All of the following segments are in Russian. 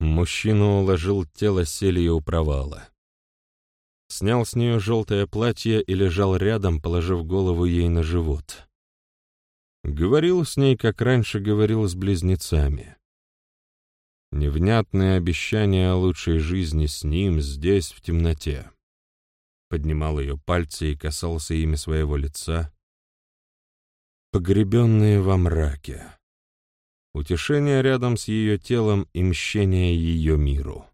Мужчина уложил тело Селии у провала. Снял с нее желтое платье и лежал рядом, положив голову ей на живот. Говорил с ней, как раньше говорил с близнецами. Невнятные обещания о лучшей жизни с ним здесь, в темноте. Поднимал ее пальцы и касался ими своего лица. Погребенные во мраке утешение рядом с ее телом и мщение ее миру.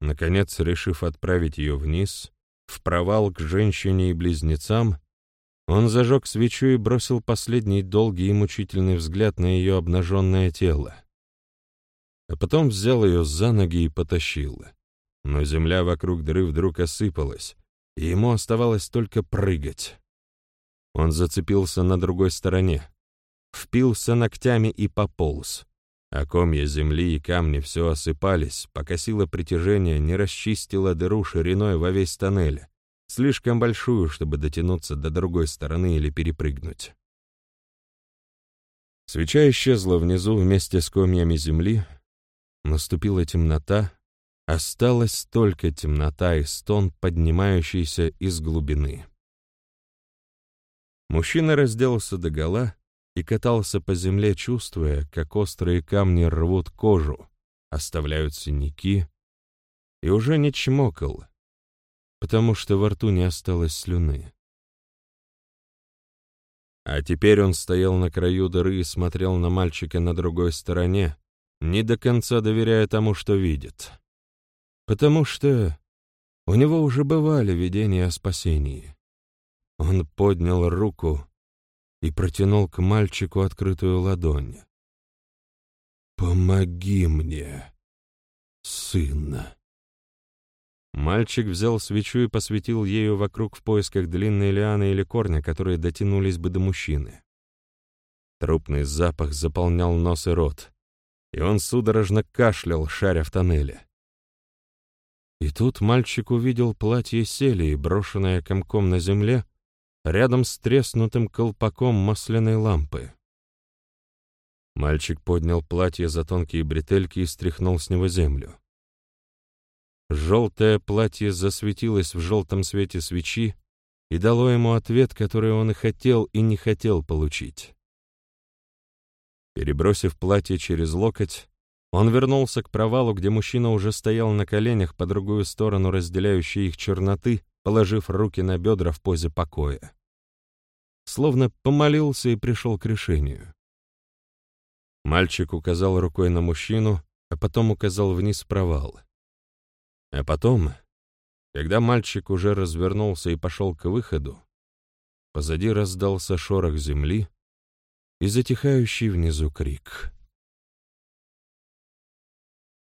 Наконец, решив отправить ее вниз, в провал к женщине и близнецам, он зажег свечу и бросил последний долгий и мучительный взгляд на ее обнаженное тело. А потом взял ее за ноги и потащил. Но земля вокруг дыры вдруг осыпалась, и ему оставалось только прыгать. Он зацепился на другой стороне, впился ногтями и пополз. А комья земли и камни все осыпались, пока сила притяжения не расчистила дыру шириной во весь тоннель, слишком большую, чтобы дотянуться до другой стороны или перепрыгнуть. Свеча исчезла внизу вместе с комьями земли, наступила темнота, осталась только темнота и стон, поднимающийся из глубины. Мужчина разделся догола и катался по земле, чувствуя, как острые камни рвут кожу, оставляют синяки, и уже не чмокал, потому что во рту не осталось слюны. А теперь он стоял на краю дыры и смотрел на мальчика на другой стороне, не до конца доверяя тому, что видит. Потому что у него уже бывали видения о спасении. Он поднял руку, и протянул к мальчику открытую ладонь. «Помоги мне, сын!» Мальчик взял свечу и посветил ею вокруг в поисках длинной лианы или корня, которые дотянулись бы до мужчины. Трупный запах заполнял нос и рот, и он судорожно кашлял, шаря в тоннеле. И тут мальчик увидел платье Селии, брошенное комком на земле, рядом с треснутым колпаком масляной лампы. Мальчик поднял платье за тонкие бретельки и стряхнул с него землю. Желтое платье засветилось в желтом свете свечи и дало ему ответ, который он и хотел, и не хотел получить. Перебросив платье через локоть, он вернулся к провалу, где мужчина уже стоял на коленях по другую сторону разделяющей их черноты, положив руки на бедра в позе покоя. Словно помолился и пришел к решению. Мальчик указал рукой на мужчину, а потом указал вниз в провал. А потом, когда мальчик уже развернулся и пошел к выходу, позади раздался шорох земли и затихающий внизу крик —